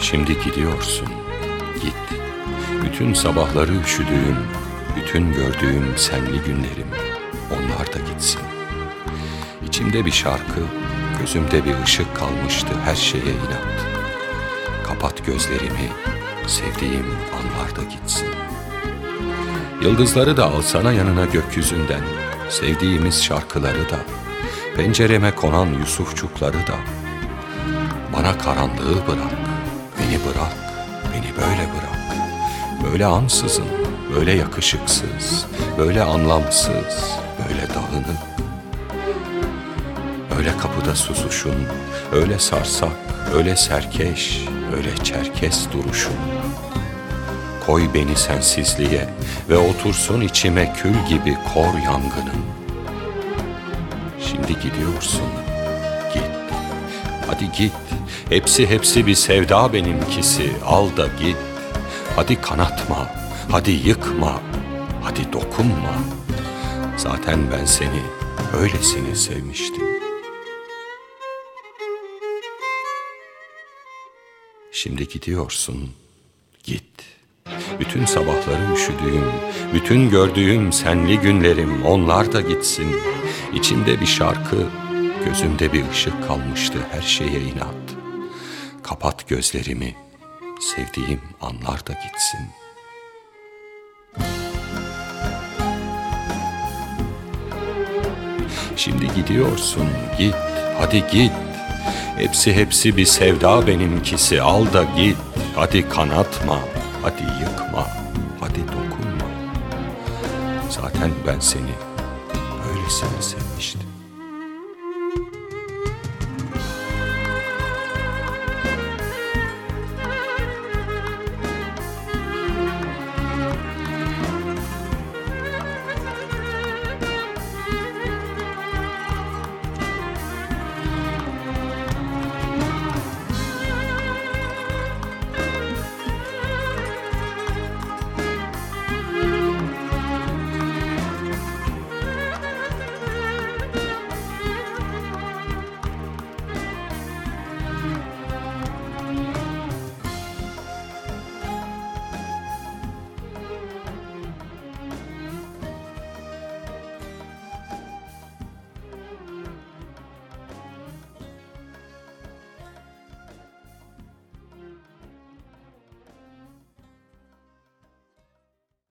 Şimdi gidiyorsun, git. Bütün sabahları üşüdüğüm, bütün gördüğüm senli günlerim, onlar da gitsin. İçimde bir şarkı, gözümde bir ışık kalmıştı her şeye inat. Kapat gözlerimi, sevdiğim anlar da gitsin. Yıldızları da alsana yanına gökyüzünden, sevdiğimiz şarkıları da, pencereme konan Yusufçukları da. Bana karanlığı bırak, beni bırak, beni böyle bırak. Böyle ansızın, böyle yakışıksız, böyle anlamsız, böyle dağınık. Öyle kapıda susuşun, öyle sarsak, öyle serkeş, öyle çerkes duruşun. Koy beni sensizliğe ve otursun içime kül gibi kor yangının. Şimdi gidiyorsun, git. Hadi git, hepsi hepsi bir sevda benimkisi, al da git. Hadi kanatma, hadi yıkma, hadi dokunma. Zaten ben seni öylesine sevmiştim. Şimdi gidiyorsun, git. Bütün sabahları üşüdüğüm, bütün gördüğüm senli günlerim onlar da gitsin. İçimde bir şarkı, gözümde bir ışık kalmıştı her şeye inat. Kapat gözlerimi, sevdiğim anlar da gitsin. Şimdi gidiyorsun, git, hadi git. Hepsi hepsi bir sevda benimkisi, al da git. Hadi kanatma, hadi yıkma, hadi dokunma. Zaten ben seni öylesine sevmiştim.